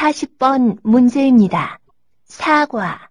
40번 문제입니다. 사과